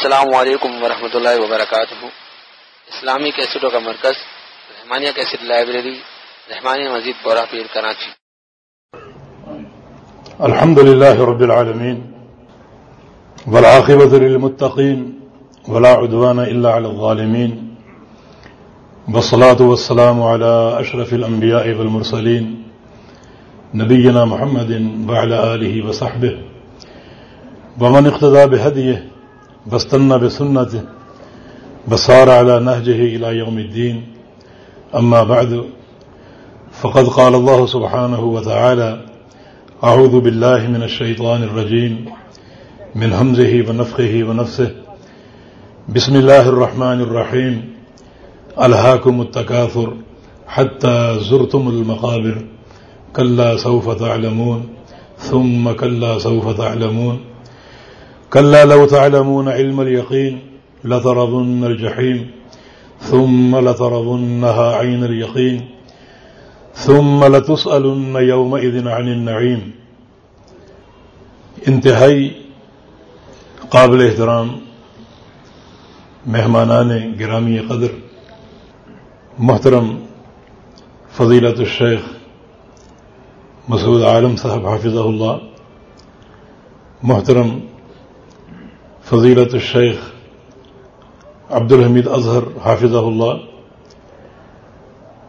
السلام علیکم ورحمۃ اللہ وبرکاتہ۔ اسلامی کیسٹوں کا مرکز، رحمانیہ کیسٹ لائبریری، رحمانیہ مزید بورا پیر کراچی۔ الحمد لله رب العالمين والعاقبة للمتقين ولا عدوان إلا على الظالمين والصلاة والسلام على أشرف الأنبياء والمرسلين نبينا محمد وعلى آله وصحبه ومن اقتدى بهديه واستنى بسنته وصار على نهجه إلى يوم الدين. أما بعد، فقد قال الله سبحانه وتعالى أعوذ بالله من الشيطان الرجيم، من همزه ونفخه ونفسه. بسم الله الرحمن الرحيم. ألهاكم التكاثر حتى زرتم المقابر، كلا سوف تعلمون، ثم كلا سوف تعلمون. كلا لو تعلمون علم اليقين لترضن الجحيم، ثم لترضنها عين اليقين، ثم لتسألن يومئذ عن النعيم. انتہائی قابل احترام مہمانان گرامی قدر، محترم فضیلت الشیخ مسعود عالم صاحب حافظ اللہ، محترم فضیلت الشیخ عبد الحمید اظہر حافظ اللہ،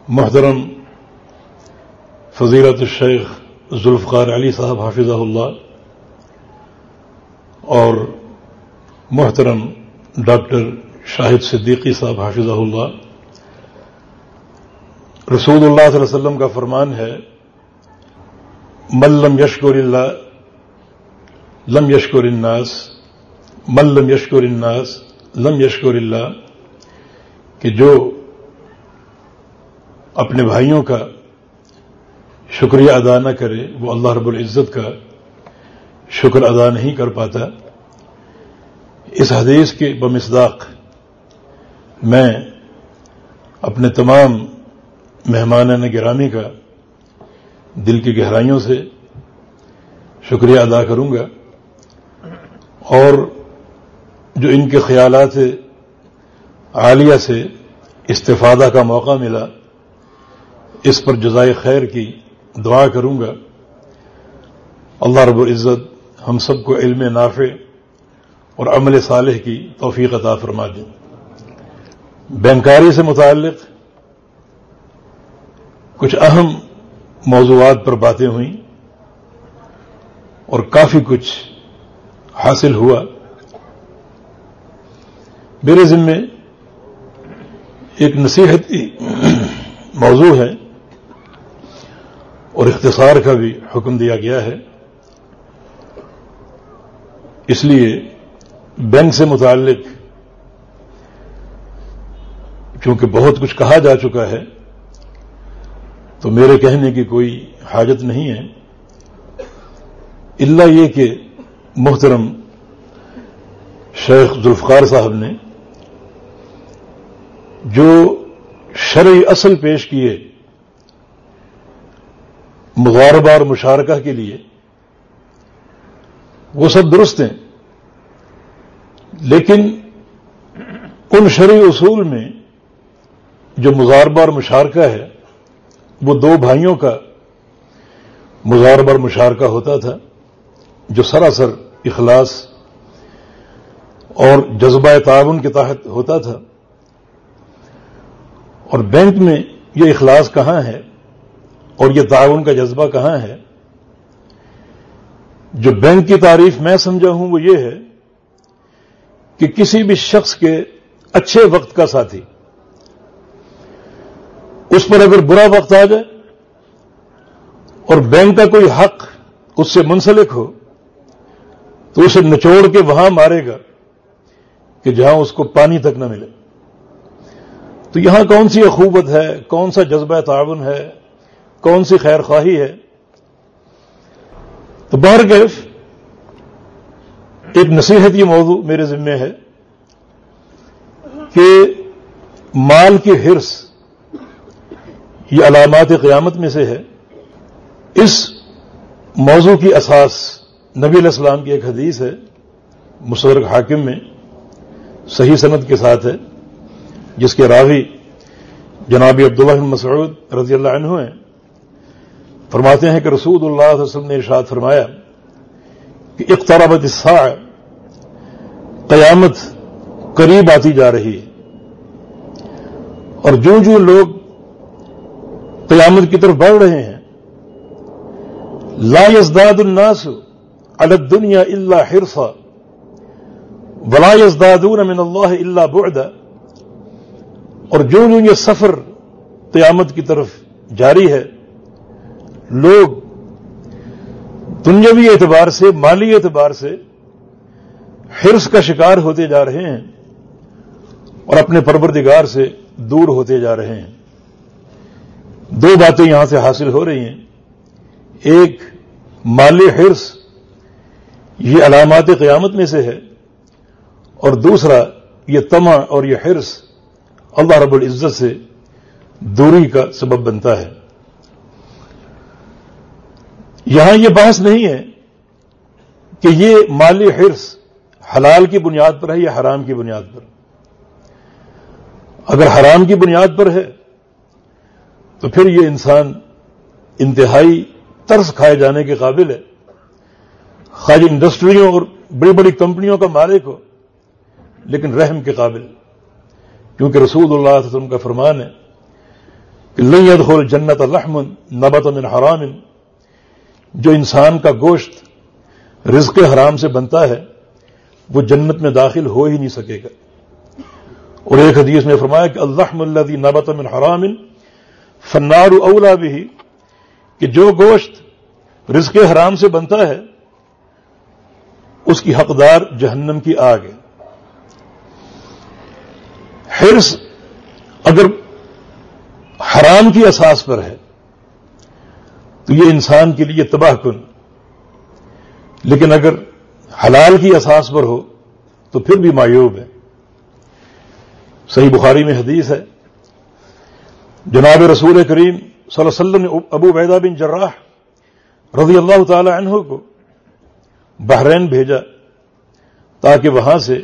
محترم فضیلت الشیخ ذوالفقار علی صاحب حافظ اللہ، اور محترم ڈاکٹر شاہد صدیقی صاحب حافظ اللہ۔ رسول اللہ صلی اللہ علیہ وسلم کا فرمان ہے ملم یشکر اللہ، لم یشکر الناس ملم یشکر الناس، لم یشکر اللہ، کہ جو اپنے بھائیوں کا شکریہ ادا نہ کرے، وہ اللہ رب العزت کا شکر ادا نہیں کر پاتا۔ اس حدیث کے بمصداق میں اپنے تمام مہمان گرامی کا دل کی گہرائیوں سے شکریہ ادا کروں گا۔ اور جو ان کے خیالات عالیہ سے استفادہ کا موقع ملا، اس پر جزائے خیر کی دعا کروں گا۔ اللہ رب العزت ہم سب کو علم نافع اور عمل صالح کی توفیق عطا فرما دیں بینکاری سے متعلق کچھ اہم موضوعات پر باتیں ہوئیں اور کافی کچھ حاصل ہوا۔ میرے ذمے ایک نصیحتی موضوع ہے اور اختصار کا بھی حکم دیا گیا ہے۔ اس لیے بینک سے متعلق چونکہ بہت کچھ کہا جا چکا ہے، تو میرے کہنے کی کوئی حاجت نہیں ہے۔ اللہ یہ کہ محترم شیخ ذوالفقار صاحب نے جو شرعی اصل پیش کیے مغاربہ اور مشارکہ کے لیے، وہ سب درست ہیں، لیکن ان شرعی اصول میں جو مزاربہ اور مشارکہ ہے، وہ دو بھائیوں کا مزاربہ اور مشارکہ ہوتا تھا، جو سراسر اخلاص اور جذبہ تعاون کے تحت ہوتا تھا۔ اور بینک میں یہ اخلاص کہاں ہے اور یہ تعاون کا جذبہ کہاں ہے؟ جو بینک کی تعریف میں سمجھا ہوں وہ یہ ہے کہ کسی بھی شخص کے اچھے وقت کا ساتھی، اس پر اگر برا وقت آ جائے اور بینک کا کوئی حق اس سے منسلک ہو، تو اسے نچوڑ کے وہاں مارے گا کہ جہاں اس کو پانی تک نہ ملے۔ تو یہاں کون سی اخوبت ہے؟ کون سا جذبہ تعاون ہے؟ کون سی خیر خواہی ہے؟ تو کیف ایک نصیحت یہ موضوع میرے ذمے ہے کہ مال کی حرص یہ علامات قیامت میں سے ہے۔ اس موضوع کی اساس نبی علیہ السلام کی ایک حدیث ہے مصورک حاکم میں، صحیح صنعت کے ساتھ ہے۔ جس کے راوی جناب عبداللہ بن مسعود رضی اللہ عنہ ہیں، فرماتے ہیں کہ رسول اللہ علیہ وسلم نے ارشاد فرمایا کہ اقتربت الساعہ، قیامت قریب آتی جا رہی ہے۔ اور جو جو لوگ قیامت کی طرف بڑھ رہے ہیں، لا یزداد الناس علی الدنیا الا حرصا، ولا یزدادون من اللہ الا بعدا۔ اور جو جو یہ سفر قیامت کی طرف جاری ہے، لوگ دنیاوی اعتبار سے، مالی اعتبار سے حرص کا شکار ہوتے جا رہے ہیں اور اپنے پروردگار سے دور ہوتے جا رہے ہیں۔ دو باتیں یہاں سے حاصل ہو رہی ہیں۔ ایک، مالی حرص یہ علامات قیامت میں سے ہے اور دوسرا، یہ تما اور یہ حرص اللہ رب العزت سے دوری کا سبب بنتا ہے۔ یہاں یہ بحث نہیں ہے کہ یہ مالی حرص حلال کی بنیاد پر ہے یا حرام کی بنیاد پر۔ اگر حرام کی بنیاد پر ہے تو پھر یہ انسان انتہائی ترس کھائے جانے کے قابل ہے۔ خالی انڈسٹریوں اور بڑی بڑی کمپنیوں کا مالک ہو، لیکن رحم کے قابل۔ کیونکہ رسول اللہ علیہ وسلم کا فرمان ہے کہ لن يدخل جنت الرحم نبت من حرام، جو انسان کا گوشت رزق حرام سے بنتا ہے، وہ جنت میں داخل ہو ہی نہیں سکے گا۔ اور ایک حدیث میں فرمایا کہ الرحم اللہ نبت من حرام فنار اولا بھی کہ جو گوشت رزق حرام سے بنتا ہے، اس کی حقدار جہنم کی آگ ہے۔ حرص اگر حرام کی اساس پر ہے، تو یہ انسان کے لیے تباہ کن۔ لیکن اگر حلال کی اساس پر ہو، تو پھر بھی مایوب ہے۔ صحیح بخاری میں حدیث ہے، جناب رسول کریم صلی اللہ علیہ وسلم نے ابو بیدہ بن جراح رضی اللہ تعالی عنہ کو بحرین بھیجا تاکہ وہاں سے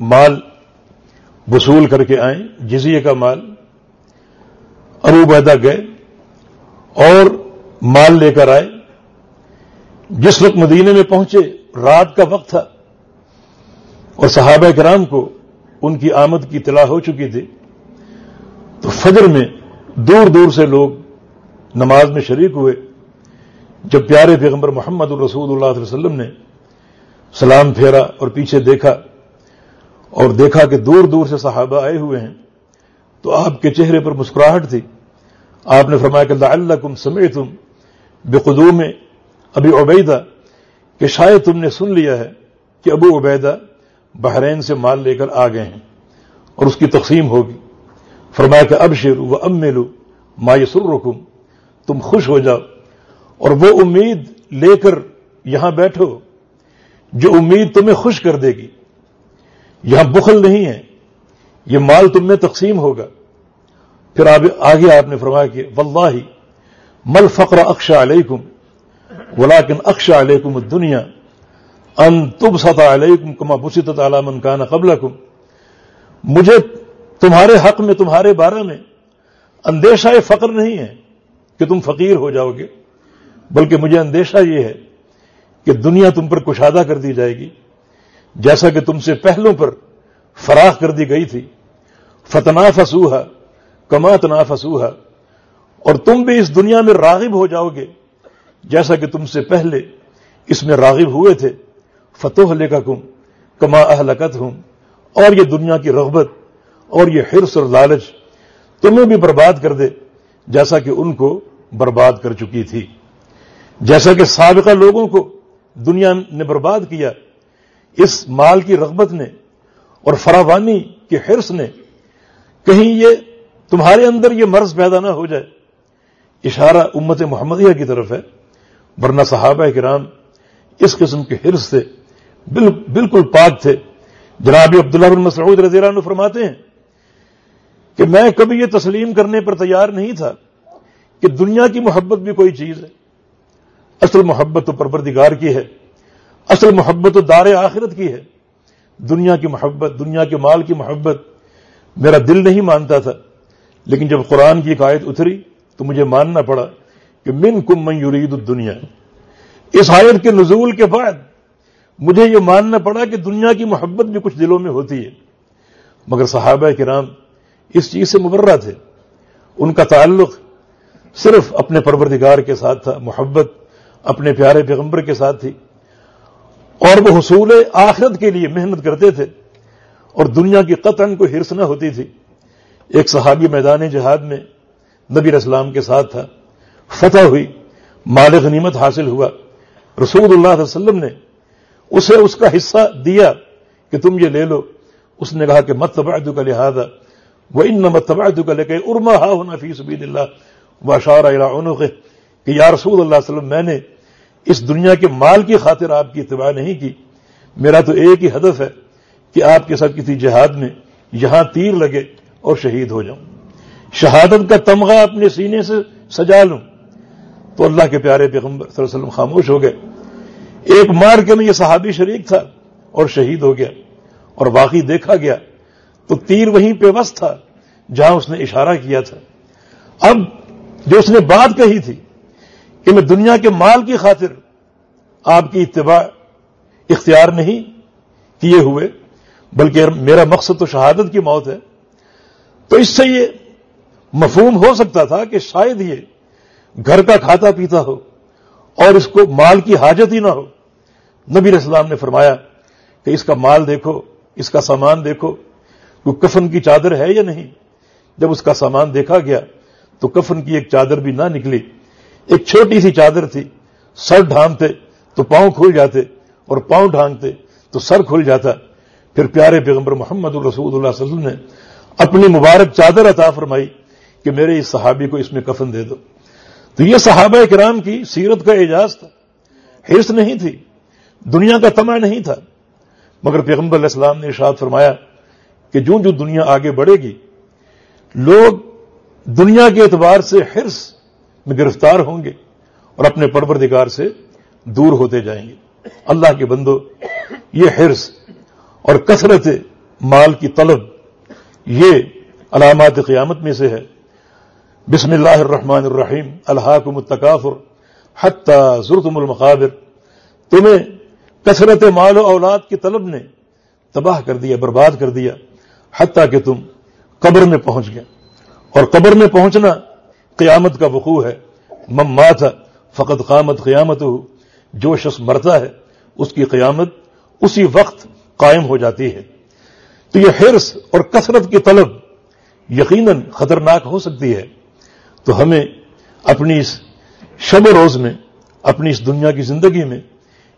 مال وصول کر کے آئیں، جزیے کا مال، ابو گئے اور مال لے کر آئے۔ جس وقت مدینے میں پہنچے، رات کا وقت تھا اور صحابہ کرام کو ان کی آمد کی اطلاع ہو چکی تھی۔ تو فجر میں دور دور سے لوگ نماز میں شریک ہوئے۔ جب پیارے پیغمبر محمد الرسول اللہ علیہ وسلم نے سلام پھیرا اور پیچھے دیکھا اور دیکھا کہ دور دور سے صحابہ آئے ہوئے ہیں، تو آپ کے چہرے پر مسکراہٹ تھی۔ آپ نے فرمایا کہ اللہ کم سمے تم بے قدوم ابھی عبیدہ، کہ شاید تم نے سن لیا ہے کہ ابو عبیدہ بحرین سے مال لے کر آ گئے ہیں اور اس کی تقسیم ہوگی۔ فرمایا کہ اب شیر و اب میلو مایسر رکم تم خوش ہو جاؤ اور وہ امید لے کر یہاں بیٹھو جو امید تمہیں خوش کر دے گی۔ یہاں بخل نہیں ہے۔ یہ مال تم میں تقسیم ہوگا۔ پھر آگے آپ نے فرمایا کہ واللہ مل فقر اکشا علیکم ولاکن اکشا علیکم دنیا ان تب سطح علیکم کما بسط علامن کانا قبل مجھے تمہارے حق میں، تمہارے بارے میں اندیشہ فقر نہیں ہے کہ تم فقیر ہو جاؤ گے، بلکہ مجھے اندیشہ یہ ہے کہ دنیا تم پر کشادہ کر دی جائے گی۔ جیسا کہ تم سے پہلوں پر فراخ کر دی گئی تھی۔ فتنا فسوہا کما تنا فسوہا اور تم بھی اس دنیا میں راغب ہو جاؤ گے جیسا کہ تم سے پہلے اس میں راغب ہوئے تھے۔ فتح لے کا کم کما اہلکت ہوں اور یہ دنیا کی رغبت اور یہ حرص اور لالچ تمہیں بھی برباد کر دے جیسا کہ ان کو برباد کر چکی تھی۔ جیسا کہ سابقہ لوگوں کو دنیا نے برباد کیا اس مال کی رغبت نے اور فراوانی کے حرص نے کہیں یہ تمہارے اندر یہ مرض پیدا نہ ہو جائے۔ اشارہ امت محمدیہ کی طرف ہے، ورنہ صحابہ کرام اس قسم کے حرص سے بالکل پاک تھے۔ جناب عبداللہ بن مسعود رضی اللہ عنہ فرماتے ہیں کہ میں کبھی یہ تسلیم کرنے پر تیار نہیں تھا کہ دنیا کی محبت بھی کوئی چیز ہے۔ اصل محبت تو پروردگار کی ہے۔ اصل محبت تو دار آخرت کی ہے۔ دنیا کی محبت، دنیا کے مال کی محبت میرا دل نہیں مانتا تھا، لیکن جب قرآن کی ایک آیت اتری تو مجھے ماننا پڑا کہ من کم من یرید الدنیا۔ اس آیت کے نزول کے بعد مجھے یہ ماننا پڑا کہ دنیا کی محبت بھی کچھ دلوں میں ہوتی ہے۔ مگر صحابہ کرام اس چیز سے مبرہ تھے۔ ان کا تعلق صرف اپنے پروردگار کے ساتھ تھا، محبت اپنے پیارے پیغمبر کے ساتھ تھی۔ اور وہ حصول آخرت کے لیے محنت کرتے تھے اور دنیا کی قطن کو ہرس نہ ہوتی تھی۔ ایک صحابی میدان جہاد میں نبی اسلام کے ساتھ تھا۔ فتح ہوئی مال غنیمت حاصل ہوا۔ رسول اللہ علیہ وسلم نے اسے اس کا حصہ دیا کہ تم یہ لے لو۔ اس نے کہا کہ مت تبعدو کا لہٰذا وہ ان مت تبعدو کا لے کے ارما ہا ہونا فی سبید اللہ و کہ یا رسول اللہ علیہ وسلم، میں نے اس دنیا کے مال کی خاطر آپ کی اتباع نہیں کی، میرا تو ایک ہی ہدف ہے کہ آپ کے ساتھ کسی جہاد میں یہاں تیر لگے اور شہید ہو جاؤں۔ شہادت کا تمغہ اپنے سینے سے سجا لوں۔ تو اللہ کے پیارے پیغمبر صلی اللہ علیہ وسلم خاموش ہو گئے۔ ایک مار کے میں یہ صحابی شریک تھا اور شہید ہو گیا۔ اور باقی دیکھا گیا تو تیر وہیں پہ وس تھا جہاں اس نے اشارہ کیا تھا۔ اب جو اس نے بات کہی تھی کہ میں دنیا کے مال کی خاطر آپ کی اتباع اختیار نہیں کیے ہوئے، بلکہ میرا مقصد تو شہادت کی موت ہے۔ تو اس سے یہ مفہوم ہو سکتا تھا کہ شاید یہ گھر کا کھاتا پیتا ہو اور اس کو مال کی حاجت ہی نہ ہو۔ نبی اسلام نے فرمایا کہ اس کا مال دیکھو، اس کا سامان دیکھو۔ وہ کفن کی چادر ہے یا نہیں؟ جب اس کا سامان دیکھا گیا تو کفن کی ایک چادر بھی نہ نکلی۔ ایک چھوٹی سی چادر تھی، سر ڈھانگتے تو پاؤں کھل جاتے اور پاؤں ڈھانگتے تو سر کھل جاتا۔ پھر پیارے پیغمبر محمد الرسول اللہ صلی اللہ علیہ وسلم نے اپنی مبارک چادر عطا فرمائی کہ میرے اس صحابی کو اس میں کفن دے دو۔ تو یہ صحابہ کرام کی سیرت کا اعجاز تھا۔ حرص نہیں تھی، دنیا کا تمع نہیں تھا۔ مگر پیغمبر علیہ السلام نے ارشاد فرمایا کہ جو جو دنیا آگے بڑھے گی، لوگ دنیا کے اعتبار سے حرص میں گرفتار ہوں گے اور اپنے پروردگار سے دور ہوتے جائیں گے۔ اللہ کے بندو، یہ حرص اور کثرت مال کی طلب، یہ علامات قیامت میں سے ہے۔ بسم اللہ الرحمن الرحیم۔ اللہ کو متقافر حتیٰ ضرورتم المقابر۔ تمہیں کثرت مال و اولاد کی طلب نے تباہ کر دیا، برباد کر دیا، حتیٰ کہ تم قبر میں پہنچ گئے۔ اور قبر میں پہنچنا قیامت کا وقوع ہے۔ مم مات فقط قامت قیامت ہو جو شخص مرتا ہے، اس کی قیامت اسی وقت قائم ہو جاتی ہے۔ تو یہ حرص اور کثرت کی طلب یقیناً خطرناک ہو سکتی ہے۔ تو ہمیں اپنی اس شب و روز میں، اپنی اس دنیا کی زندگی میں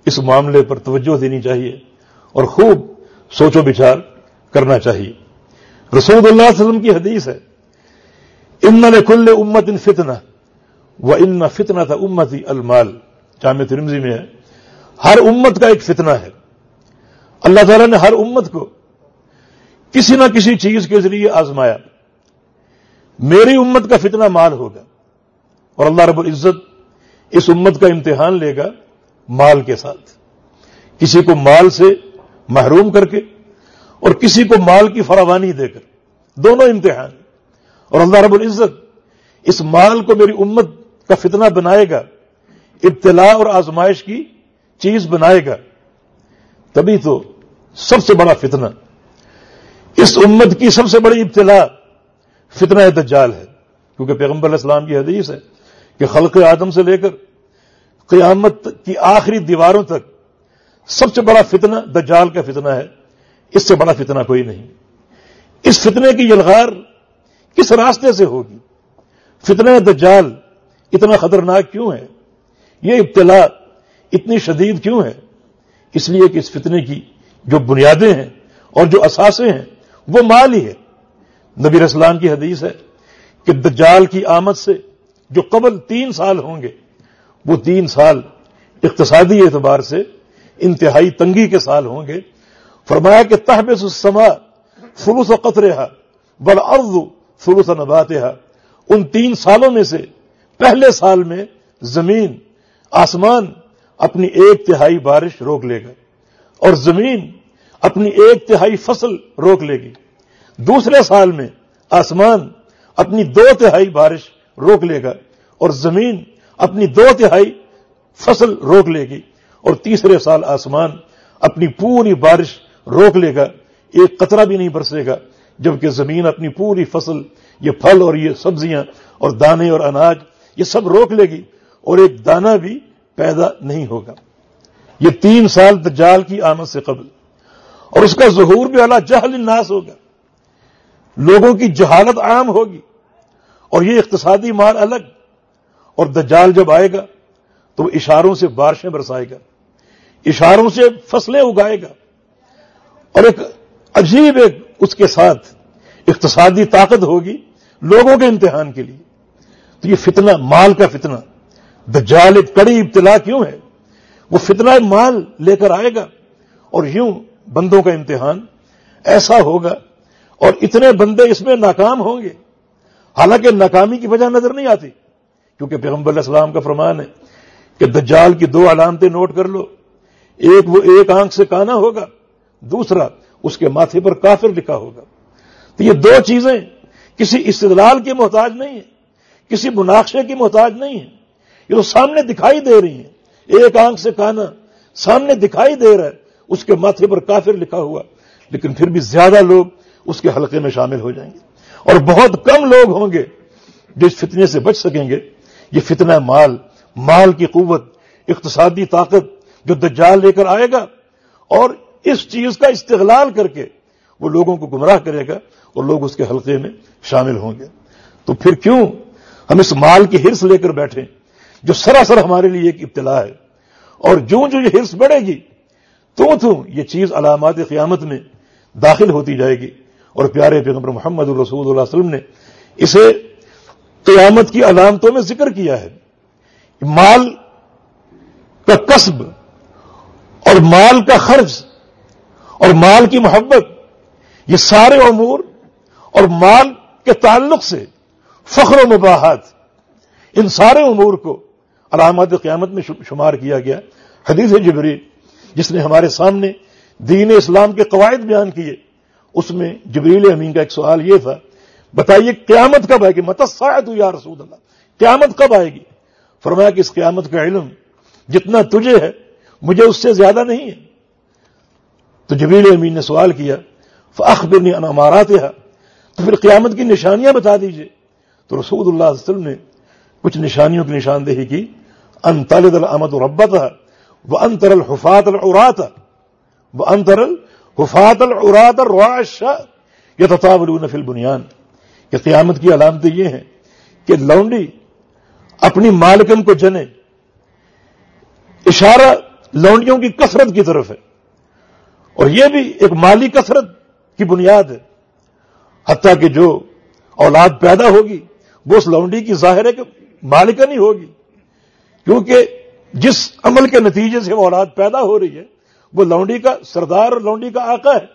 اس معاملے پر توجہ دینی چاہیے اور خوب سوچو بچار کرنا چاہیے۔ رسول اللہ علیہ وسلم کی حدیث ہے۔ ان نے کل امت ان فتنا وہ ان فتنا تھا امت المال جامع ترمزی میں ہے۔ ہر امت کا ایک فتنہ ہے۔ اللہ تعالیٰ نے ہر امت کو کسی نہ کسی چیز کے ذریعے آزمایا۔ میری امت کا فتنہ مال ہوگا اور اللہ رب العزت اس امت کا امتحان لے گا مال کے ساتھ۔ کسی کو مال سے محروم کر کے اور کسی کو مال کی فراوانی دے کر۔ دونوں امتحان۔ اور اللہ رب العزت اس مال کو میری امت کا فتنہ بنائے گا ابتلاع اور آزمائش کی چیز بنائے گا۔ تبھی تو سب سے بڑا فتنہ، اس امت کی سب سے بڑی ابتلاع فتنہ دجال ہے۔ کیونکہ پیغمبر علیہ السلام کی حدیث ہے کہ خلق آدم سے لے کر قیامت کی آخری دیواروں تک سب سے بڑا فتنہ دجال کا فتنہ ہے۔ اس سے بڑا فتنہ کوئی نہیں۔ اس فتنے کی یلغار کس راستے سے ہوگی؟ فتنہ دجال اتنا خطرناک کیوں ہے؟ یہ ابتلا اتنی شدید کیوں ہے؟ اس لیے کہ اس فتنے کی جو بنیادیں ہیں اور جو اثاثے ہیں، وہ مال ہی ہے۔ نبی اسلام کی حدیث ہے کہ دجال کی آمد سے جو قبل تین سال ہوں گے، وہ تین سال اقتصادی اعتبار سے انتہائی تنگی کے سال ہوں گے۔ فرمایا کہ تحب سما فلوس و قطر بڑ ارض فلوس نبات ان تین سالوں میں سے پہلے سال میں زمین، آسمان اپنی ایک تہائی بارش روک لے گا اور زمین اپنی ایک تہائی فصل روک لے گی۔ دوسرے سال میں آسمان اپنی دو تہائی بارش روک لے گا اور زمین اپنی دو تہائی فصل روک لے گی اور تیسرے سال آسمان اپنی پوری بارش روک لے گا۔ ایک قطرہ بھی نہیں برسے گا۔ جبکہ زمین اپنی پوری فصل، یہ پھل اور یہ سبزیاں اور دانے اور اناج، یہ سب روک لے گی اور ایک دانہ بھی پیدا نہیں ہوگا۔ یہ تین سال دجال کی آمد سے قبل۔ اور اس کا ظہور بھی اللہ جہل الناس ہوگا۔ لوگوں کی جہالت عام ہوگی اور یہ اقتصادی مال الگ۔ اور دجال جب آئے گا تو وہ اشاروں سے بارشیں برسائے گا۔ اشاروں سے فصلیں اگائے گا۔ اور ایک عجیب ایک اس کے ساتھ اقتصادی طاقت ہوگی لوگوں کے امتحان کے لیے۔ تو یہ فتنہ، مال کا فتنہ۔ دجال ایک کڑی ابتلا کیوں ہے؟ وہ فتنہ مال لے کر آئے گا اور یوں بندوں کا امتحان ایسا ہوگا اور اتنے بندے اس میں ناکام ہوں گے۔ حالانکہ ناکامی کی وجہ نظر نہیں آتی، کیونکہ پیغمبر علیہ السلام کا فرمان ہے کہ دجال کی دو علامتیں نوٹ کر لو۔ ایک وہ ایک آنکھ سے کانا ہوگا، دوسرا اس کے ماتھے پر کافر لکھا ہوگا۔ تو یہ دو چیزیں کسی استدلال کی محتاج نہیں ہیں، کسی مناقشے کی محتاج نہیں ہیں۔ یہ تو سامنے دکھائی دے رہی ہیں۔ ایک آنکھ سے کانا سامنے دکھائی دے رہا ہے، اس کے ماتھے پر کافر لکھا ہوا۔ لیکن پھر بھی زیادہ لوگ اس کے حلقے میں شامل ہو جائیں گے۔ اور بہت کم لوگ ہوں گے جو اس فتنے سے بچ سکیں گے۔ یہ فتنہ مال مال کی قوت، اقتصادی طاقت جو دجال لے کر آئے گا اور اس چیز کا استغلال کر کے وہ لوگوں کو گمراہ کرے گا اور لوگ اس کے حلقے میں شامل ہوں گے۔ تو پھر کیوں ہم اس مال کی ہرس لے کر بیٹھے جو سراسر ہمارے لیے ایک ابتلا ہے؟ اور جو جو یہ ہرس بڑھے گی، تو تو یہ چیز علامات قیامت میں داخل ہوتی جائے گی۔ اور پیارے پیغمبر محمد الرسول اللہ علیہ وسلم نے اسے قیامت کی علامتوں میں ذکر کیا ہے۔ مال کا قصب اور مال کا خرچ اور مال کی محبت، یہ سارے امور اور مال کے تعلق سے فخر و مباحت ان سارے امور کو علامات قیامت میں شمار کیا گیا۔ حدیث جبری جس نے ہمارے سامنے دین اسلام کے قواعد بیان کیے۔ اس میں جبریل امین کا ایک سوال یہ تھا، بتائیے قیامت کب آئے گی؟ متساعد یا رسول اللہ؟ قیامت کب آئے گی؟ فرمایا کہ اس قیامت کا علم جتنا تجھے ہے، مجھے اس سے زیادہ نہیں ہے۔ تو جبریل امین نے سوال کیا فخبرنی انمارات تو پھر قیامت کی نشانیاں بتا دیجیے۔ تو رسول اللہ علیہ وسلم نے کچھ نشانیوں کی نشاندہی کی ان طالد الحمد ربت وہ انتر الحفاط العرات وہ انتر الحفاط العرات الرواش یہ تطاول فی البنیان کہ قیامت کی علامتیں یہ ہیں کہ لونڈی اپنی مالکن کو جنے، اشارہ لونڈیوں کی کثرت کی طرف ہے۔ اور یہ بھی ایک مالی کثرت کی بنیاد ہے۔ حتیٰ کہ جو اولاد پیدا ہوگی، وہ اس لونڈی کی ظاہر ہے کہ مالکن ہی ہوگی۔ کیونکہ جس عمل کے نتیجے سے وہ اولاد پیدا ہو رہی ہے، وہ لونڈی کا سردار اور لونڈی کا آقا ہے۔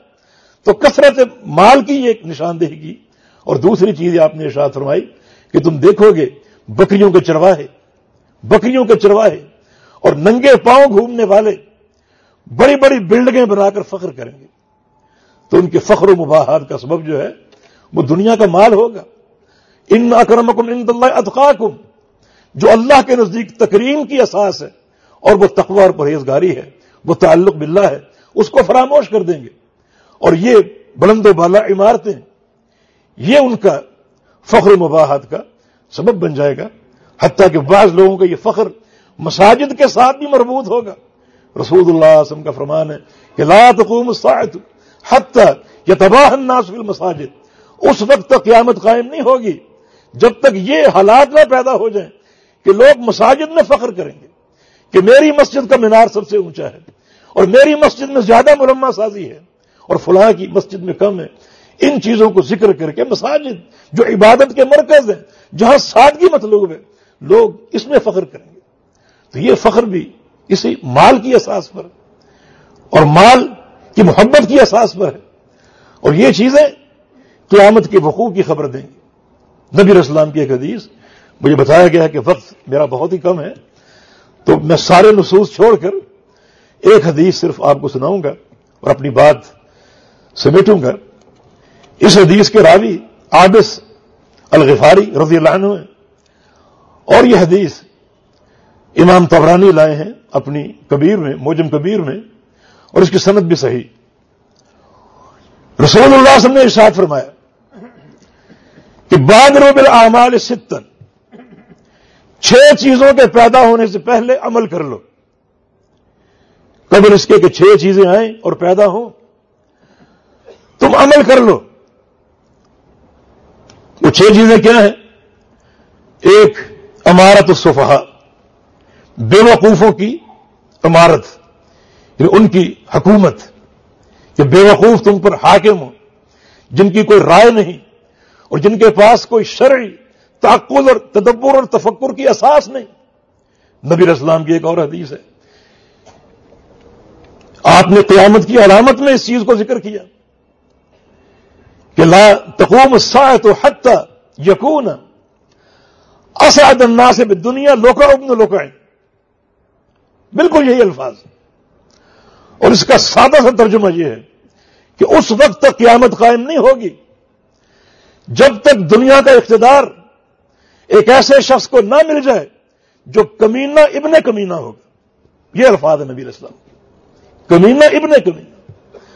تو کثرت مال کی ایک نشاندہی کی۔ اور دوسری چیز آپ نے ارشاد فرمائی کہ تم دیکھو گے، بکریوں کے چرواہے، بکریوں کے چرواہے اور ننگے پاؤں گھومنے والے بڑی بڑی بلڈنگیں بنا کر فخر کریں گے۔ تو ان کے فخر و مباحت کا سبب جو ہے، وہ دنیا کا مال ہوگا۔ ان اکرمکم ان اللہ اتقاکم، جو اللہ کے نزدیک تکریم کی اساس ہے اور وہ تقوی اور پرہیزگاری ہے، وہ تعلق باللہ ہے، اس کو فراموش کر دیں گے۔ اور یہ بلند و بالا عمارتیں، یہ ان کا فخر مباحت کا سبب بن جائے گا۔ حتیٰ کہ بعض لوگوں کا یہ فخر مساجد کے ساتھ بھی مربوط ہوگا۔ رسول اللہ علیہ وسلم کا فرمان ہے کہ لا تقوم الساعت حتی یتباہ الناس فی المساجد۔ اس وقت تک قیامت قائم نہیں ہوگی جب تک یہ حالات نہ پیدا ہو جائیں کہ لوگ مساجد میں فخر کریں گے کہ میری مسجد کا مینار سب سے اونچا ہے اور میری مسجد میں زیادہ مرمہ سازی ہے اور فلاں کی مسجد میں کم ہے۔ ان چیزوں کو ذکر کر کے مساجد جو عبادت کے مرکز ہیں، جہاں سادگی مطلوب ہے، لوگ اس میں فخر کریں گے۔ تو یہ فخر بھی اسی مال کی اساس پر اور مال کی محبت کی اساس پر ہے۔ اور یہ چیزیں قیامت کے وقوع کی خبر دیں گی۔ نبی اسلام کی ایک حدیث مجھے بتایا گیا کہ وقت میرا بہت ہی کم ہے، تو میں سارے نصوص چھوڑ کر ایک حدیث صرف آپ کو سناؤں گا اور اپنی بات سمیٹوں گا۔ اس حدیث کے راوی عابس الغفاری رضی اللہ عنہ اور یہ حدیث امام تبرانی لائے ہیں اپنی کبیر میں، موجم کبیر میں، اور اس کی صنعت بھی صحیح۔ رسول اللہ صلی اللہ علیہ وسلم نے ارشاد فرمایا کہ بعد روب العمال ستن چھ چیزوں کے پیدا ہونے سے پہلے عمل کر لو۔ قبل اس کے کہ چھ چیزیں آئیں اور پیدا ہوں۔ تم عمل کر لو۔ وہ چھ چیزیں کیا ہیں؟ ایک، امارت الصفحہ بے وقوفوں کی عمارت یعنی ان کی حکومت، کہ بے وقوف تم پر حاکم ہو جن کی کوئی رائے نہیں، اور جن کے پاس کوئی شرعی تعقل اور تدبر اور تفکر کی اساس نہیں۔ نبی اسلام کی ایک اور حدیث ہے۔ آپ نے قیامت کی علامت میں اس چیز کو ذکر کیا کہ لا تقوم الساعت حتی یکون اسعد الناس سے دنیا لوکا ابن لوکا بالکل یہی الفاظ اور اس کا سادہ سا ترجمہ یہ ہے کہ اس وقت تک قیامت قائم نہیں ہوگی جب تک دنیا کا اقتدار ایک ایسے شخص کو نہ مل جائے جو کمینہ ابن کمینہ ہوگا۔ یہ الفاظ ہے نبی اسلام کمینہ ابن کمینہ۔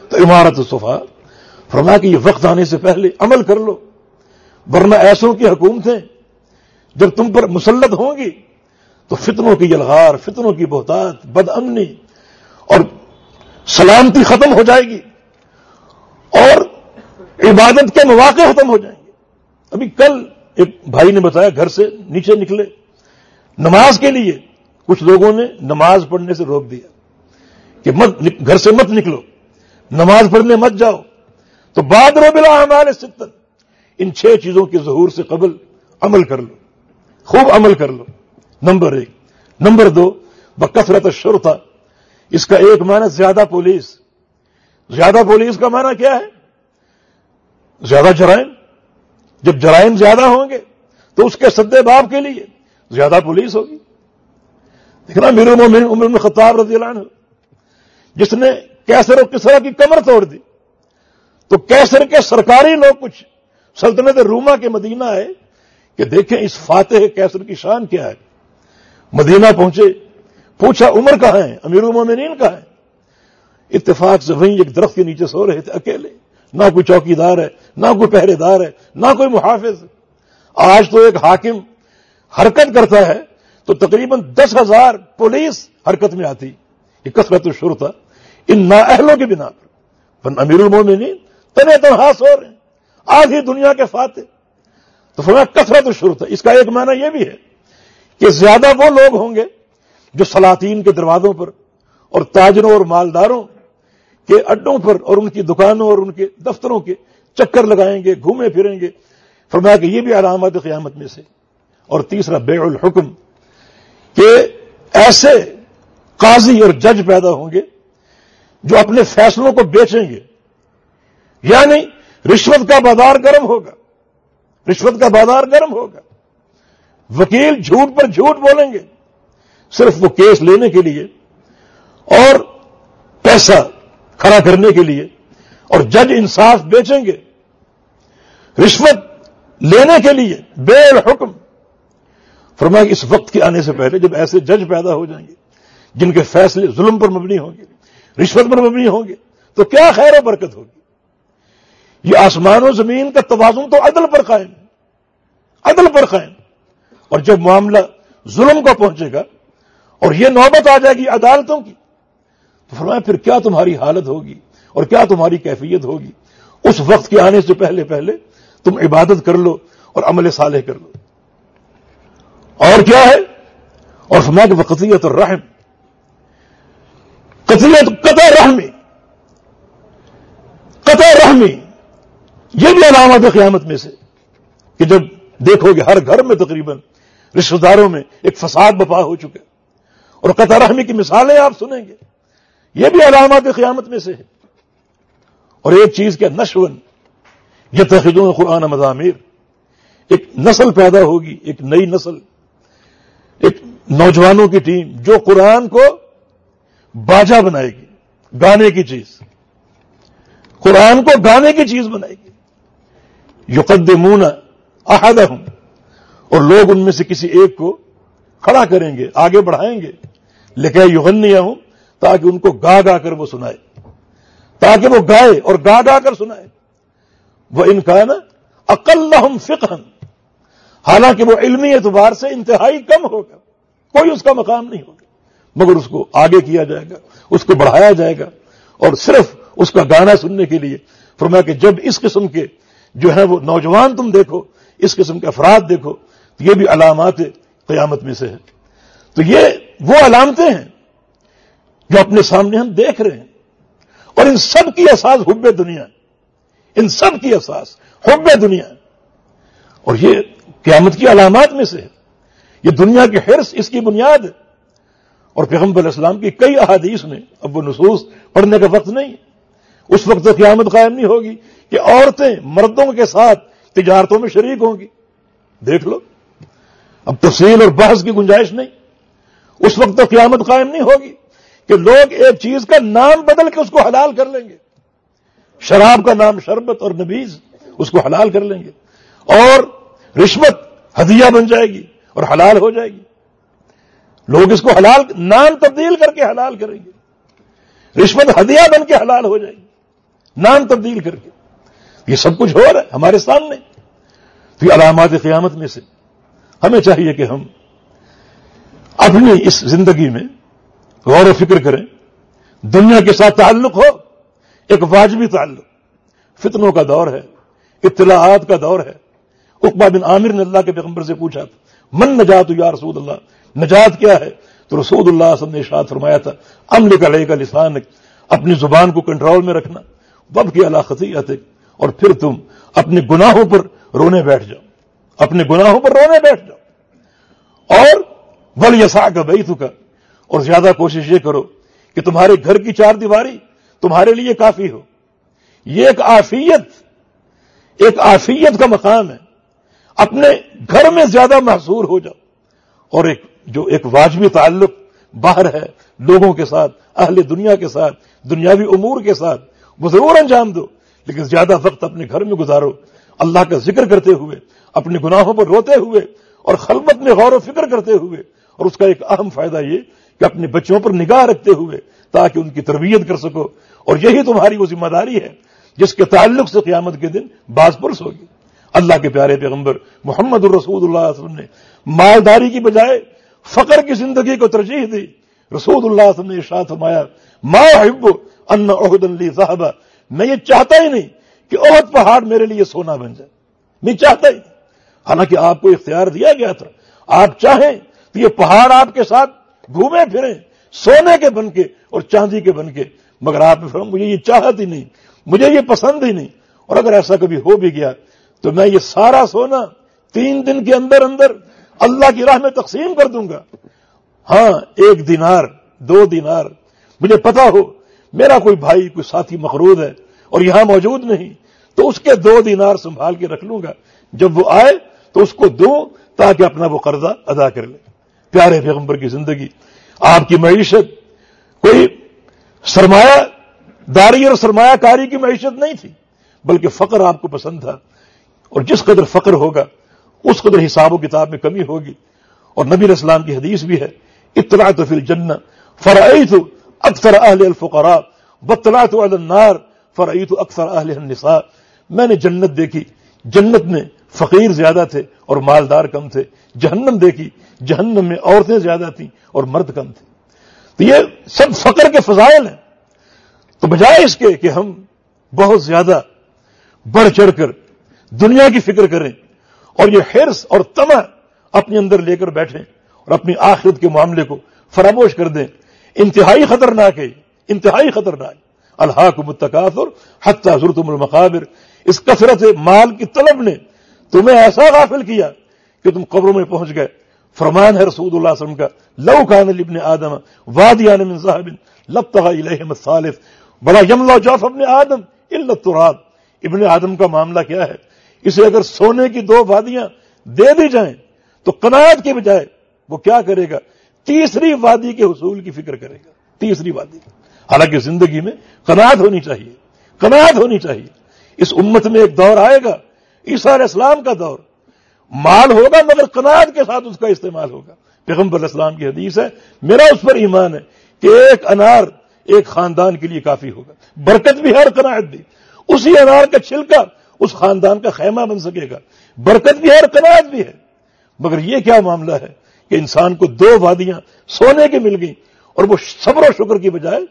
تو عمارت صفا فرما کہ یہ وقت آنے سے پہلے عمل کر لو، ورنہ ایسوں کی حکومتیں جب تم پر مسلط ہوں گی تو فتنوں کی یلغار، فتنوں کی بہتات، بد امنی، اور سلامتی ختم ہو جائے گی، اور عبادت کے مواقع ختم ہو جائیں گے۔ ابھی کل ایک بھائی نے بتایا گھر سے نیچے نکلے، نماز کے لیے کچھ لوگوں نے نماز پڑھنے سے روک دیا کہ مت گھر سے مت نکلو، نماز پڑھنے مت جاؤ۔ تو بعد رو بلا ہمارے ستر ان چھ چیزوں کے ظہور سے قبل عمل کر لو، خوب عمل کر لو۔ نمبر ایک. نمبر دو، بکثرت شرطا اس کا ایک معنی زیادہ پولیس. زیادہ پولیس کا معنی کیا ہے؟ زیادہ جرائم. جب جرائم زیادہ ہوں گے تو اس کے سدے باب کے لیے زیادہ پولیس ہوگی. دیکھنا میرے مومن عمر میں خطاب رضی اللہ عنہ، جس نے کیسر و کسرا کی کمر توڑ دی. تو کیسر کے سرکاری لوگ کچھ سلطنت روما کے مدینہ ہے کہ دیکھیں اس فاتح کیسر کی شان کیا ہے. مدینہ پہنچے، پوچھا عمر کہاں ہے؟ امیر المومنین کہاں ہے؟ اتفاق سے وہیں ایک درخت کے نیچے سو رہے تھے اکیلے۔ نہ کوئی چوکی دار ہے، نہ کوئی پہرے دار ہے، نہ کوئی محافظ۔ آج تو ایک حاکم حرکت کرتا ہے تو تقریباً دس ہزار پولیس حرکت میں آتی۔ یہ کثرت شروع تھا۔ ان نااہلوں کے بنا پر۔ امیر المومنین تنے تنہا سو رہے ہیں۔ آج ہی دنیا کے فاتح۔ تو فرمایا کثرت شروع تھا۔ اس کا ایک معنی یہ بھی ہے کہ زیادہ وہ لوگ ہوں گے جو سلاطین کے دروازوں پر اور تاجروں اور مالداروں کے اڈوں پر اور ان کی دکانوں اور ان کے دفتروں کے چکر لگائیں گے، گھومے پھریں گے۔ فرمایا کہ یہ بھی علامات قیامت میں سے۔ اور تیسرا بے الحکم، کہ ایسے قاضی اور جج پیدا ہوں گے جو اپنے فیصلوں کو بیچیں گے۔ یعنی رشوت کا بازار گرم ہوگا۔ رشوت کا بازار گرم ہوگا۔ وکیل جھوٹ پر جھوٹ بولیں گے صرف وہ کیس لینے کے لیے اور پیسہ کھڑا کرنے کے لیے اور جج انصاف بیچیں گے رشوت لینے کے لیے بے حکم فرمایا کہ اس وقت کے آنے سے پہلے جب ایسے جج پیدا ہو جائیں گے جن کے فیصلے ظلم پر مبنی ہوں گے، رشوت پر مبنی ہوں گے، تو کیا خیر و برکت ہوگی؟ یہ آسمان و زمین کا توازن تو عدل پر قائم، عدل پر قائم۔ اور جب معاملہ ظلم کو پہنچے گا اور یہ نوبت آ جائے گی عدالتوں کی، تو فرمایا پھر کیا تمہاری حالت ہوگی اور کیا تمہاری کیفیت ہوگی؟ اس وقت کے آنے سے پہلے پہلے تم عبادت کر لو اور عمل صالح کر لو۔ اور کیا ہے؟ اور فرمایا کہ وقتیت اور رحم قطعیت قطع رحمی قطع رحمی یہ بھی علامت ہے قیامت میں سے کہ جب دیکھو گے ہر گھر میں تقریباً رشتے داروں میں ایک فساد بپا ہو چکا اور قطع رحمی کی مثالیں آپ سنیں گے۔ یہ بھی علامات قیامت میں سے ہے اور ایک چیز کیا نشون یہ تحیدوں قرآن مضامیر۔ ایک نسل پیدا ہوگی، ایک نئی نسل۔ ایک نوجوانوں کی ٹیم جو قرآن کو باجا بنائے گی، گانے کی چیز۔ قرآن کو گانے کی چیز بنائے گی۔ یقدمون احدہم۔ اور لوگ ان میں سے کسی ایک کو کھڑا کریں گے، آگے بڑھائیں گے۔ لکھے یغنیا ہوں تاکہ ان کو گا گا کر وہ سنائے۔ تاکہ وہ گائے اور گا گا کر سنائے۔ وہ ان کا نا اقل فکن حالانکہ وہ علمی اعتبار سے انتہائی کم ہوگا کوئی اس کا مقام نہیں ہوگا، مگر اس کو آگے کیا جائے گا، اس کو بڑھایا جائے گا۔ اور صرف اس کا گانا سننے کے لیے۔ فرمایا کہ جب اس قسم کے جو ہے وہ نوجوان تم دیکھو، اس قسم کے افراد دیکھو تو یہ بھی علامات قیامت میں سے ہے تو یہ وہ علامتیں ہیں جو اپنے سامنے ہم دیکھ رہے ہیں۔ اور ان سب کی احساس حب دنیا ان سب کی احساس حب دنیا اور یہ قیامت کی علامات میں سے ہے۔ یہ دنیا کے حرص اس کی بنیاد ہے۔ اور پیغمبر علیہ السلام کی کئی احادیث میں اب وہ نصوص پڑھنے کا وقت نہیں اس وقت تو قیامت قائم نہیں ہوگی کہ عورتیں مردوں کے ساتھ تجارتوں میں شریک ہوں گی۔ دیکھ لو۔ اب تفصیل اور بحث کی گنجائش نہیں۔ اس وقت تو قیامت قائم نہیں ہوگی کہ لوگ ایک چیز کا نام بدل کے اس کو حلال کر لیں گے۔ شراب کا نام شربت اور نبیز اس کو حلال کر لیں گے۔ اور رشوت ہدیہ بن جائے گی اور حلال ہو جائے گی۔ لوگ اس کو حلال، نام تبدیل کر کے حلال کریں گے۔ رشوت ہدیہ بن کے حلال ہو جائے گی۔ نام تبدیل کر کے۔ یہ سب کچھ ہو رہا ہے ہمارے سامنے۔ تو یہ علامات قیامت میں سے۔ ہمیں چاہیے کہ ہم اپنی اس زندگی میں غور و فکر کریں، دنیا کے ساتھ تعلق ہو، ایک واجبی تعلق۔ فتنوں کا دور ہے، اطلاعات کا دور ہے۔ اقبا بن عامر نے اللہ کے پیغمبر سے پوچھا تھا، من نجات یا رسول اللہ نجات کیا ہے؟ تو رسول اللہ صلی نے اشاد فرمایا تھا امن کا لے کا لسان اپنی زبان کو کنٹرول میں رکھنا وب کی اللہ خطیت اور پھر تم اپنے گناہوں پر رونے بیٹھ جاؤ۔ اپنے گناہوں پر رونے بیٹھ جاؤ۔ اور بل یسا کا بئی کا اور زیادہ کوشش یہ کرو کہ تمہارے گھر کی چار دیواری تمہارے لیے کافی ہو۔ یہ ایک آفیت ایک آفیت کا مقام ہے۔ اپنے گھر میں زیادہ محصور ہو جاؤ۔ اور ایک، جو ایک واجبی تعلق باہر ہے لوگوں کے ساتھ، اہل دنیا کے ساتھ، دنیاوی امور کے ساتھ، وہ ضرور انجام دو۔ لیکن زیادہ وقت اپنے گھر میں گزارو۔ اللہ کا ذکر کرتے ہوئے اپنے گناہوں پر روتے ہوئے اور خلبت میں غور و فکر کرتے ہوئے اور اس کا ایک اہم فائدہ یہ کہ اپنے بچوں پر نگاہ رکھتے ہوئے تاکہ ان کی تربیت کر سکو اور یہی تمہاری وہ ذمہ داری ہے جس کے تعلق سے قیامت کے دن باز پرس ہوگی۔ اللہ کے پیارے پیغمبر محمد الرسود اللہ علیہ وسلم نے مالداری کی بجائے فقر کی زندگی کو ترجیح دی۔ رسول اللہ علیہ وسلم نے ارشاد فرمایا، ما حب ان عہد لی صاحبہ میں یہ چاہتا ہی نہیں کہ عہد پہاڑ میرے لیے سونا بن جائے۔ میں چاہتا ہی نہیں۔ حالانکہ آپ کو اختیار دیا گیا تھا۔ آپ چاہیں تو یہ پہاڑ آپ کے ساتھ گھومے پھریں، سونے کے بن کے اور چاندی کے بن کے۔ مگر آپ نے مجھے یہ چاہت ہی نہیں، مجھے یہ پسند ہی نہیں۔ اور اگر ایسا کبھی ہو بھی گیا تو میں یہ سارا سونا تین دن کے اندر اندر اللہ کی راہ میں تقسیم کر دوں گا۔ ہاں ایک دینار، دو دینار۔ مجھے پتا ہو، میرا کوئی بھائی، کوئی ساتھی مقروض ہے اور یہاں موجود نہیں، تو اس کے دو دینار سنبھال کے رکھ لوں گا۔ جب وہ آئے تو اس کو دوں تاکہ اپنا وہ قرضہ ادا کر لے۔ پیارے پیغمبر کی زندگی، آپ کی معیشت، کوئی سرمایہ داری اور سرمایہ کاری کی معیشت نہیں تھی، بلکہ فقر آپ کو پسند تھا۔ اور جس قدر فقر ہوگا، اس قدر حساب و کتاب میں کمی ہوگی۔ اور نبی اسلام کی حدیث بھی ہے اطلاع تو فل جن فرائی تو اکثر اہل الفقرا بطلا تو النار فرائی تو اکثر اہل النساء۔ میں نے جنت دیکھی، جنت میں فقیر زیادہ تھے اور مالدار کم تھے، جہنم دیکھی، جہنم میں عورتیں زیادہ تھیں اور مرد کم تھے۔ تو یہ سب فقر کے فضائل ہیں۔ تو بجائے اس کے کہ ہم بہت زیادہ بڑھ چڑھ کر دنیا کی فکر کریں اور یہ حرص اور تما اپنے اندر لے کر بیٹھیں اور اپنی آخرت کے معاملے کو فراموش کر دیں۔ انتہائی خطرناک ہے، انتہائی خطرناک۔ اللہ کو متقاثر حتیٰ ضرورت المقابر۔ اس کثرت مال کی طلب نے تمہیں ایسا غافل کیا کہ تم قبروں میں پہنچ گئے۔ فرمان ہے رسول اللہ علیہ وسلم کا، لو کان ابن آدم وادیان من صاحب لبتغا الیہم الثالث۔ بلا یملا جوف ابن آدم الا التراب۔ ابن آدم کا معاملہ کیا ہے؟ اسے اگر سونے کی دو وادیاں دے دی جائیں تو قناعت کے بجائے وہ کیا کرے گا؟ تیسری وادی کے حصول کی فکر کرے گا۔ تیسری وادی۔ حالانکہ زندگی میں قناعت ہونی چاہیے۔ قناعت ہونی چاہیے۔ اس امت میں ایک دور آئے گا۔ عیسیٰ علیہ السلام کا دور۔ مال ہوگا مگر قناعت کے ساتھ اس کا استعمال ہوگا۔ پیغمبر اسلام کی حدیث ہے، میرا اس پر ایمان ہے کہ ایک انار ایک خاندان کے لیے کافی ہوگا۔ برکت بھی ہے اور قناعت بھی۔ اسی انار کا چھلکا اس خاندان کا خیمہ بن سکے گا۔ برکت بھی ہے اور قناعت بھی ہے۔ مگر یہ کیا معاملہ ہے کہ انسان کو دو وادیاں سونے کی مل گئیں اور وہ صبر و شکر کی بجائے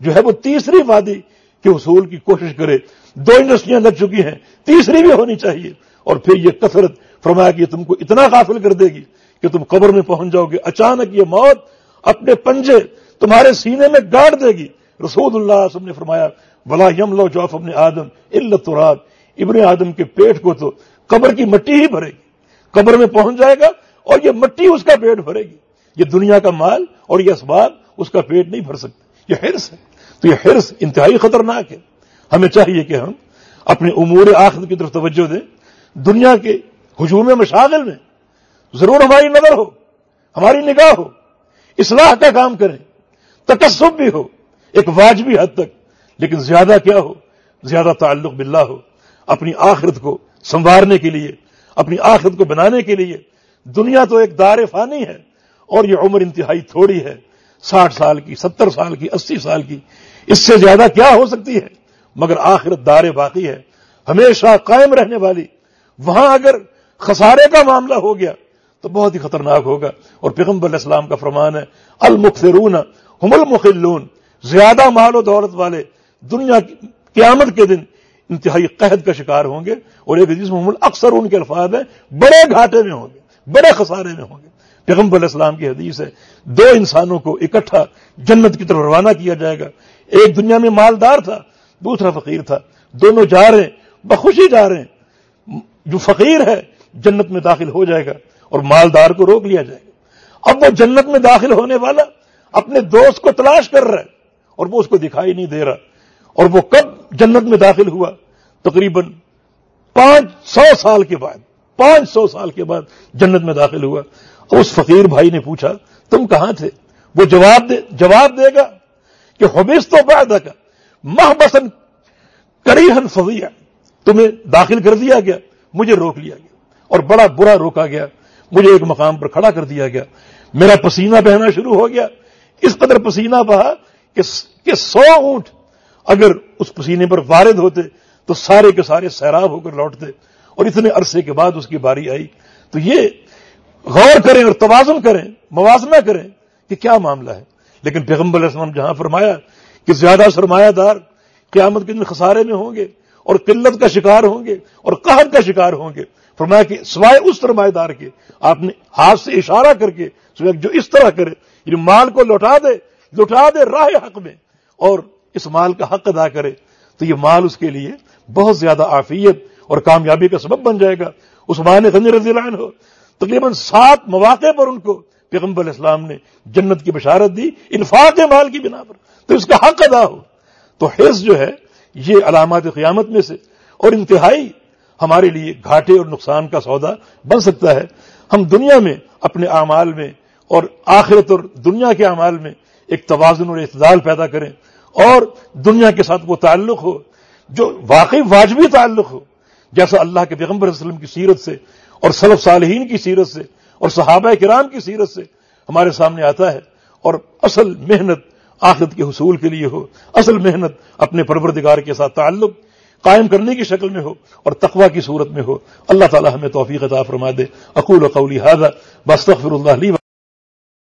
جو ہے وہ تیسری وادی کے حصول کی کوشش کرے۔ دو انڈسٹریاں لگ چکی ہیں، تیسری بھی ہونی چاہیے۔ اور پھر یہ کثرت فرمایا کہ تم کو اتنا قافل کر دے گی کہ تم قبر میں پہنچ جاؤ گے۔ اچانک یہ موت اپنے پنجے تمہارے سینے میں گاڑ دے گی۔ رسول اللہ نے فرمایا بلا یم لو جوف اپنے آدم التراب ابن آدم کے پیٹ کو تو قبر کی مٹی ہی بھرے گی۔ قبر میں پہنچ جائے گا اور یہ مٹی اس کا پیٹ بھرے گی۔ یہ دنیا کا مال اور یہ اسباب اس کا پیٹ نہیں بھر سکتے۔ یہ حرص ہے۔ تو یہ حرص انتہائی خطرناک ہے۔ ہمیں چاہیے کہ ہم اپنے امور آخر کی طرف توجہ دیں، دنیا کے ہجوم مشاغل میں ضرور ہماری نظر ہو، ہماری نگاہ ہو، اصلاح کا کام کریں، تکسب بھی ہو، ایک واجبی حد تک، لیکن زیادہ کیا ہو؟ زیادہ تعلق باللہ ہو، اپنی آخرت کو سنوارنے کے لیے، اپنی آخرت کو بنانے کے لیے۔ دنیا تو ایک دار فانی ہے، اور یہ عمر انتہائی تھوڑی ہے، ساٹھ سال کی، ستر سال کی، اسی سال کی۔ اس سے زیادہ کیا ہو سکتی ہے؟ مگر آخرت دار باقی ہے۔ ہمیشہ قائم رہنے والی۔ وہاں اگر خسارے کا معاملہ ہو گیا تو بہت ہی خطرناک ہوگا۔ اور پیغمبر علیہ السلام کا فرمان ہے المخرون ہم المخلون۔ زیادہ مال و دولت والے۔ دنیا کی قیامت کے دن انتہائی قحط کا شکار ہوں گے۔ اور ایک جس میں اکثر ان کے الفاظ ہیں، بڑے گھاٹے میں ہوں گے، بڑے خسارے میں ہوں گے۔ پیغمبر علیہ السلام کی حدیث ہے، دو انسانوں کو اکٹھا جنت کی طرف روانہ کیا جائے گا۔ ایک دنیا میں مالدار تھا دوسرا فقیر تھا۔ دونوں جا رہے ہیں، بخوشی جا رہے ہیں۔ جو فقیر ہے، جنت میں داخل ہو جائے گا اور مالدار کو روک لیا جائے گا۔ اب وہ جنت میں داخل ہونے والا اپنے دوست کو تلاش کر رہا ہے اور وہ اس کو دکھائی نہیں دے رہا۔ اور وہ کب جنت میں داخل ہوا؟ تقریباً پانچ سو سال کے بعد۔ پانچ سو سال کے بعد جنت میں داخل ہوا۔ اس فقیر بھائی نے پوچھا، تم کہاں تھے؟ وہ جواب دے جواب دے گا کہ حبیث تو بعد کا مہ بسن کری فضیا تمہیں داخل کر دیا گیا، مجھے روک لیا گیا اور بڑا برا روکا گیا، مجھے ایک مقام پر کھڑا کر دیا گیا۔ میرا پسینہ بہنا شروع ہو گیا۔ اس قدر پسینہ بہا کہ سو اونٹ اگر اس پسینے پر وارد ہوتے تو سارے کے سارے سیراب ہو کر لوٹتے اور اتنے عرصے کے بعد اس کی باری آئی۔ تو یہ غور کریں اور توازن کریں، موازنہ کریں کہ کیا معاملہ ہے۔ لیکن پیغمبر علیہ السلام جہاں فرمایا کہ زیادہ سرمایہ دار قیامت کے دن خسارے میں ہوں گے اور قلت کا شکار ہوں گے اور قہر کا شکار ہوں گے۔ فرمایا کہ سوائے اس سرمایہ دار کے آپ نے ہاتھ سے اشارہ کر کے جو اس طرح کرے یعنی مال کو لوٹا دے لٹا دے راہ حق میں اور اس مال کا حق ادا کرے، تو یہ مال اس کے لیے بہت زیادہ عافیت اور کامیابی کا سبب بن جائے گا۔ عثمان غنی رضی اللہ عنہ تقریباً سات مواقع پر ان کو پیغمبر اسلام نے جنت کی بشارت دی، انفاق مال کی بنا پر۔ تو اس کا حق ادا ہو۔ تو حص جو ہے، یہ علامات قیامت میں سے اور انتہائی ہمارے لیے گھاٹے اور نقصان کا سودا بن سکتا ہے۔ ہم دنیا میں اپنے اعمال میں اور آخرت اور دنیا کے اعمال میں ایک توازن اور اعتدال پیدا کریں اور دنیا کے ساتھ وہ تعلق ہو جو واقعی واجبی تعلق ہو۔ جیسا اللہ کے پیغمبر وسلم کی سیرت سے اور صلف صالحین کی سیرت سے اور صحابہ کرام کی سیرت سے ہمارے سامنے آتا ہے اور اصل محنت آخرت کے حصول کے لیے ہو، اصل محنت اپنے پروردگار کے ساتھ تعلق قائم کرنے کی شکل میں ہو اور تقوا کی صورت میں ہو۔ اللہ تعالی ہمیں توفیق عطا فرما دے۔ اقول قولی حاضر بستغفر اللہ لی